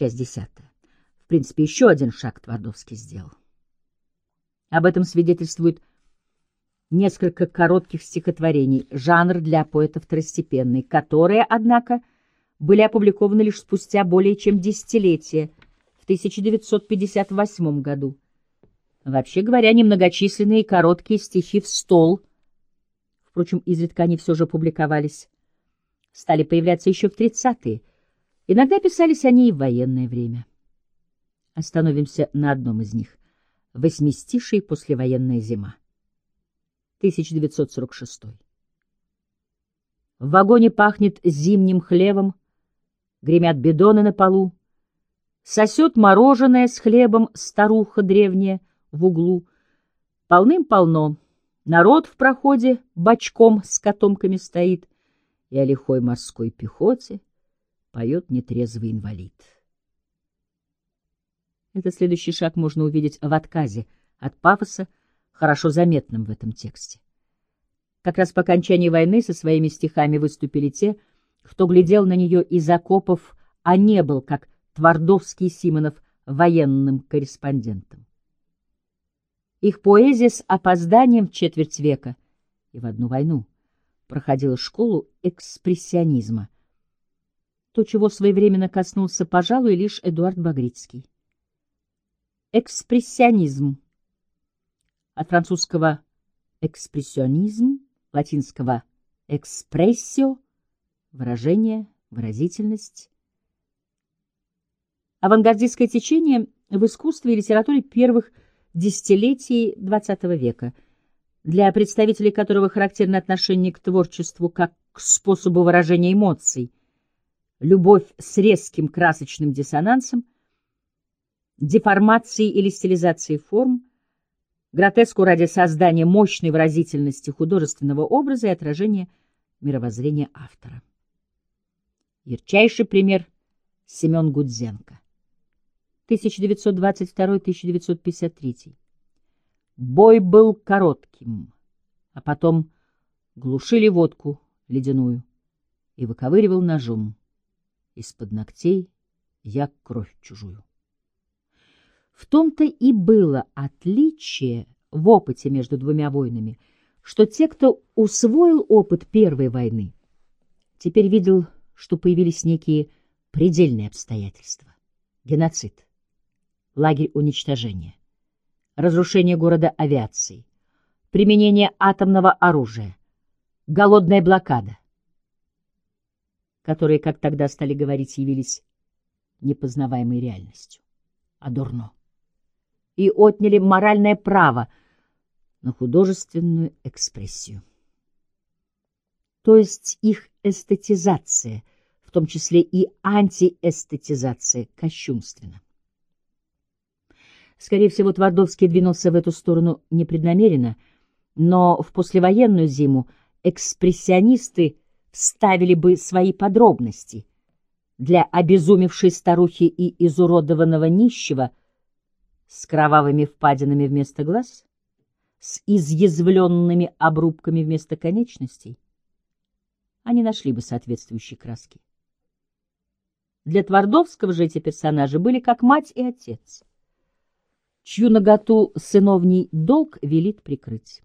Часть десятая. В принципе, еще один шаг Твардовский сделал. Об этом свидетельствует несколько коротких стихотворений, жанр для поэта второстепенный, которые, однако, были опубликованы лишь спустя более чем десятилетие, в 1958 году. Вообще говоря, немногочисленные короткие стихи в стол, впрочем, изредка они все же публиковались, стали появляться еще в 30-е. Иногда писались они и в военное время. Остановимся на одном из них. «Восьмистишие послевоенная зима». 1946. В вагоне пахнет зимним хлебом, гремят бидоны на полу, сосет мороженое с хлебом старуха древняя в углу. Полным-полно, народ в проходе бочком с котомками стоит, и о лихой морской пехоте поет нетрезвый инвалид. Этот следующий шаг можно увидеть в отказе от пафоса, хорошо заметным в этом тексте. Как раз по окончании войны со своими стихами выступили те, кто глядел на нее из окопов, а не был, как Твардовский и Симонов, военным корреспондентом. Их поэзия с опозданием в четверть века и в одну войну проходила школу экспрессионизма, то, чего своевременно коснулся, пожалуй, лишь Эдуард Багрицкий. Экспрессионизм от французского экспрессионизм, латинского экспрессио, выражение, выразительность. Авангардистское течение в искусстве и литературе первых десятилетий XX века – для представителей которого характерно отношение к творчеству как к способу выражения эмоций, любовь с резким красочным диссонансом, деформацией или стилизацией форм, гротеску ради создания мощной выразительности художественного образа и отражения мировоззрения автора. Ярчайший пример — Семен Гудзенко. 1922-1953. Бой был коротким, а потом глушили водку ледяную и выковыривал ножом из-под ногтей я кровь чужую. В том-то и было отличие в опыте между двумя войнами, что те, кто усвоил опыт Первой войны, теперь видел, что появились некие предельные обстоятельства. Геноцид, лагерь уничтожения, разрушение города авиацией, применение атомного оружия, голодная блокада, которые, как тогда стали говорить, явились непознаваемой реальностью, а дурно, и отняли моральное право на художественную экспрессию. То есть их эстетизация, в том числе и антиэстетизация, кощунственна. Скорее всего, Твардовский двинулся в эту сторону непреднамеренно, но в послевоенную зиму экспрессионисты вставили бы свои подробности для обезумевшей старухи и изуродованного нищего с кровавыми впадинами вместо глаз, с изъязвленными обрубками вместо конечностей. Они нашли бы соответствующие краски. Для Твардовского же эти персонажи были как мать и отец — чью наготу сыновний долг велит прикрыть.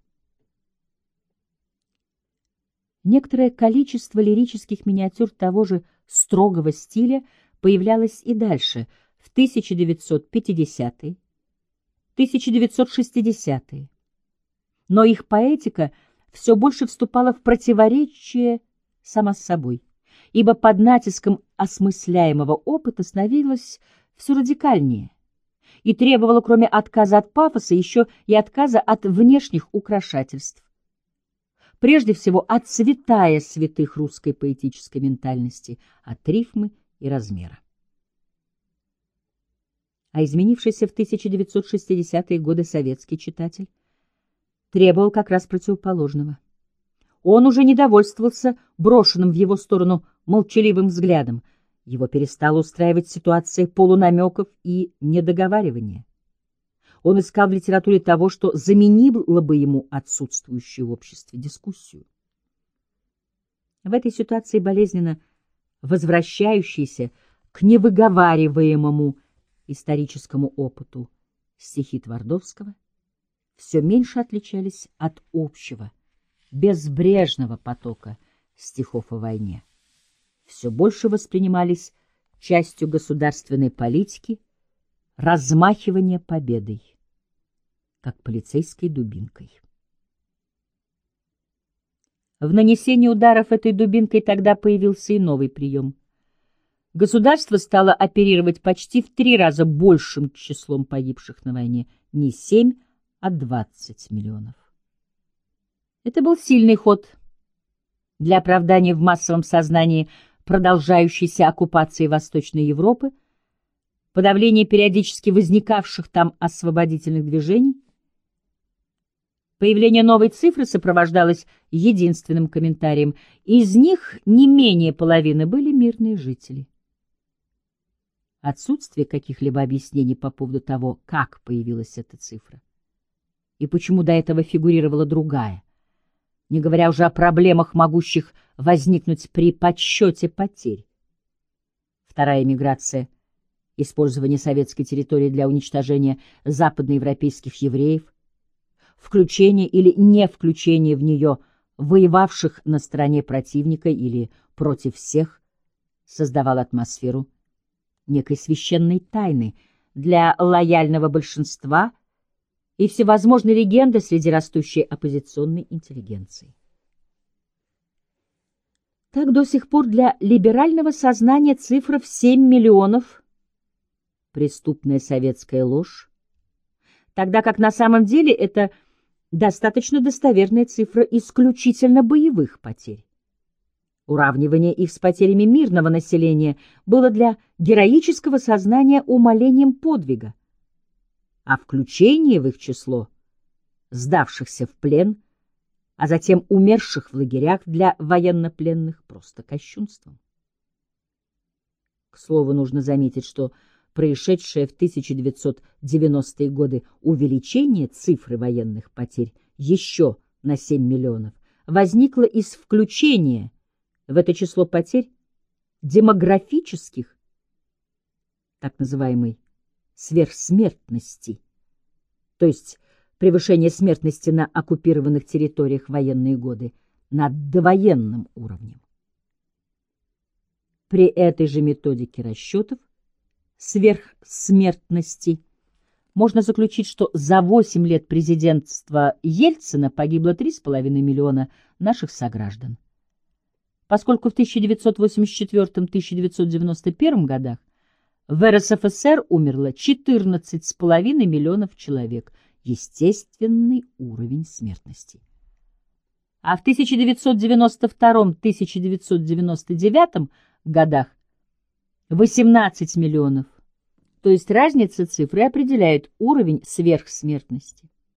Некоторое количество лирических миниатюр того же строгого стиля появлялось и дальше, в 1950-е, 1960-е. Но их поэтика все больше вступала в противоречие сама с собой, ибо под натиском осмысляемого опыта становилась все радикальнее, и требовала, кроме отказа от пафоса, еще и отказа от внешних украшательств. Прежде всего, от святая святых русской поэтической ментальности, от рифмы и размера. А изменившийся в 1960-е годы советский читатель требовал как раз противоположного. Он уже не довольствовался брошенным в его сторону молчаливым взглядом — его перестала устраивать ситуация полунамеков и недоговаривания. Он искал в литературе того, что заменило бы ему отсутствующую в обществе дискуссию. В этой ситуации болезненно возвращающийся к невыговариваемому историческому опыту стихи Твардовского все меньше отличались от общего, безбрежного потока стихов о войне. Все больше воспринимались частью государственной политики размахивания победой, как полицейской дубинкой. В нанесении ударов этой дубинкой тогда появился и новый прием. Государство стало оперировать почти в три раза большим числом погибших на войне, не семь, а двадцать миллионов. Это был сильный ход для оправдания в массовом сознании продолжающейся оккупации Восточной Европы, подавления периодически возникавших там освободительных движений, Появление новой цифры сопровождалось единственным комментарием. Из них не менее половины были мирные жители. Отсутствие каких-либо объяснений по поводу того, как появилась эта цифра и почему до этого фигурировала другая, не говоря уже о проблемах, могущих возникнуть при подсчете потерь. Вторая миграция — использование советской территории для уничтожения западноевропейских евреев, включение или не включение в нее воевавших на стороне противника или против всех, создавал атмосферу некой священной тайны для лояльного большинства и всевозможные легенды среди растущей оппозиционной интеллигенции. Так до сих пор для либерального сознания цифра в 7 миллионов – преступная советская ложь, тогда как на самом деле это достаточно достоверная цифра исключительно боевых потерь. Уравнивание их с потерями мирного населения было для героического сознания умолением подвига, а включение в их число сдавшихся в плен, а затем умерших в лагерях для военнопленных просто кощунством. К слову, нужно заметить, что происшедшее в 1990-е годы увеличение цифры военных потерь еще на 7 миллионов возникло из включения в это число потерь демографических, так называемой сверхсмертности, то есть превышение смертности на оккупированных территориях военные годы над довоенным уровнем. При этой же методике расчетов сверхсмертности можно заключить, что за 8 лет президентства Ельцина погибло 3,5 миллиона наших сограждан. Поскольку в 1984-1991 годах в РСФСР умерло 14,5 миллионов человек, естественный уровень смертности. А в 1992-1999 годах 18 миллионов. То есть разница цифры определяет уровень сверхсмертности.